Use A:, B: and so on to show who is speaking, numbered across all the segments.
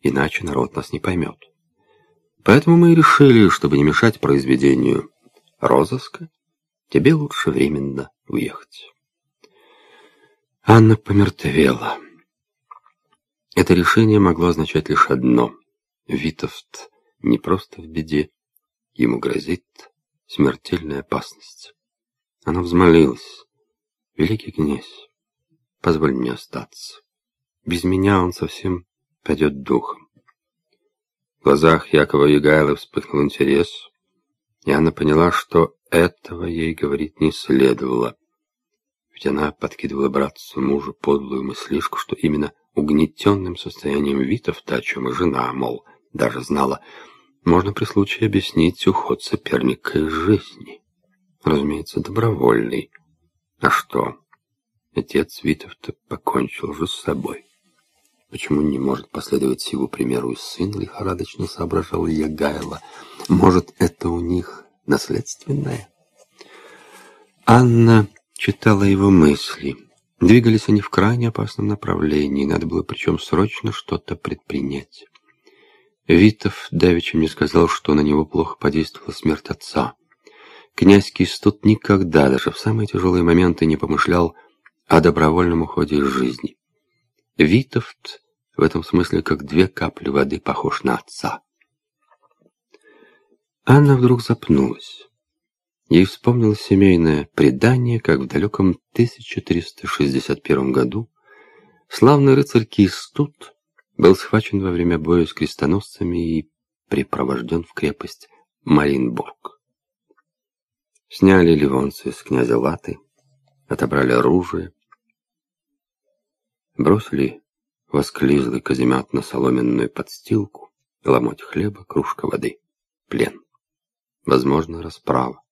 A: иначе народ нас не поймет. Поэтому мы и решили, чтобы не мешать произведению розыска, тебе лучше временно уехать. Анна помертвела. Это решение могло означать лишь одно. Витовт не просто в беде, ему грозит смертельная опасность. Она взмолилась. «Великий князь, позволь мне остаться. Без меня он совсем падет духом». В глазах Якова Егайла вспыхнул интерес, и она поняла, что этого ей говорить не следовало. Ведь она подкидывала братцу мужу подлую мыслишку, что именно угнетенным состоянием чем и жена, мол, даже знала, можно при случае объяснить уход соперника из жизни. Разумеется, добровольный. А что? Отец Витовта покончил же с собой. Почему не может последовать его примеру и сын, лихорадочно соображал Ягайло. Может, это у них наследственное? Анна читала его мысли. Двигались они в крайне опасном направлении, надо было причем срочно что-то предпринять. Витов давеча мне сказал, что на него плохо подействовала смерть отца. Князь Кистут никогда, даже в самые тяжелые моменты, не помышлял о добровольном уходе из жизни. Витовт в этом смысле как две капли воды похож на отца. Анна вдруг запнулась. Ей вспомнилось семейное предание, как в далеком 1361 году славный рыцарь Кистут был схвачен во время боя с крестоносцами и припровожден в крепость Маринбург. Сняли ливонцы с князя Латы, отобрали оружие, бросили восклизлый каземат на соломенную подстилку, ломоть хлеба, кружка воды, плен. Возможно, расправа.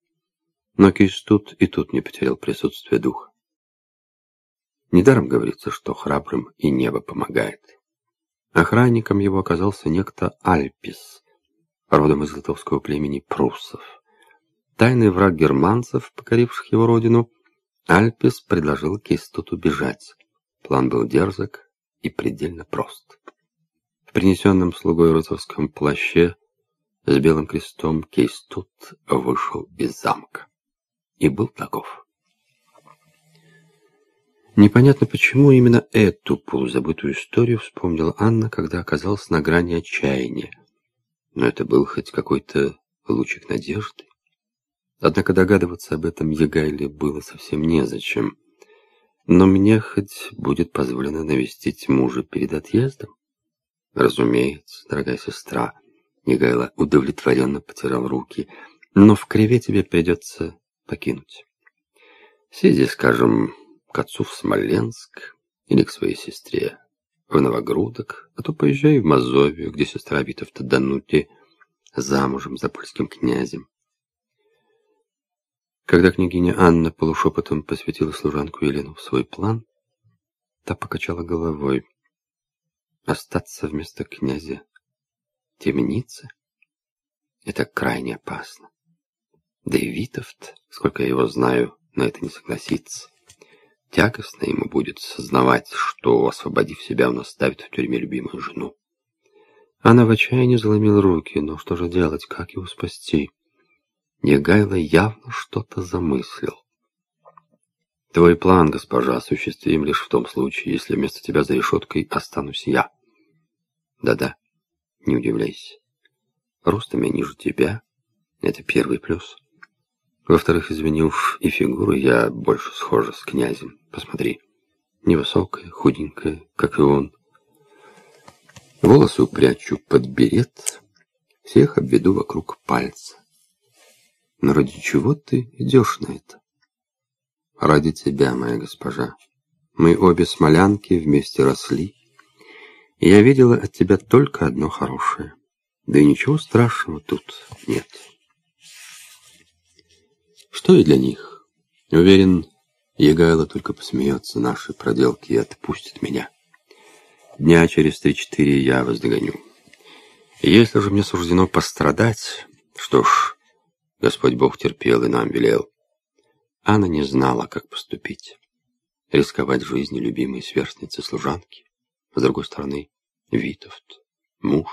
A: Но Кис тут и тут не потерял присутствие духа. Недаром говорится, что храбрым и небо помогает. Охранником его оказался некто Альпис, родом из литовского племени пруссов. Тайный враг германцев, покоривших его родину, Альпис предложил Кистуту бежать. План был дерзок и предельно прост. В принесенном слугой рыцарском плаще с белым крестом Кейстут вышел из замка и был таков. Непонятно, почему именно эту полузабытую историю вспомнила Анна, когда оказалась на грани отчаяния. Но это был хоть какой-то лучик надежды. Однако догадываться об этом Егайле было совсем незачем. Но мне хоть будет позволено навестить мужа перед отъездом? Разумеется, дорогая сестра. Егайло удовлетворенно потирал руки. Но в криве тебе придется покинуть. Сиди, скажем, к отцу в Смоленск или к своей сестре в Новогрудок, а то поезжай в Мазовию, где сестра Витовта Данути замужем за польским князем. Когда княгиня Анна полушепотом посвятила служанку Елену в свой план, та покачала головой. Остаться вместо князя в это крайне опасно. Да и Витовт, сколько я его знаю, на это не согласится. Тягостно ему будет сознавать, что, освободив себя, он оставит в тюрьме любимую жену. Она в отчаянии заломила руки, но что же делать, как его спасти? Негайло явно что-то замыслил. Твой план, госпожа, осуществим лишь в том случае, если вместо тебя за решеткой останусь я. Да-да, не удивляйся. Ростом я ниже тебя, это первый плюс. Во-вторых, извини уж, и фигуру я больше схожа с князем. Посмотри. Невысокая, худенькая, как и он. Волосы упрячу под берет, всех обведу вокруг пальца. Но ради чего ты идешь на это? Ради тебя, моя госпожа. Мы обе смолянки вместе росли, и я видела от тебя только одно хорошее. Да и ничего страшного тут нет. Что и для них. Уверен, Егайло только посмеется нашей проделки и отпустит меня. Дня через три-четыре я вас догоню. если же мне суждено пострадать, что ж, Господь Бог терпел и нам велел. Анна не знала, как поступить. Рисковать жизнью любимой сверстницы-служанки. С другой стороны, Витовт, муж,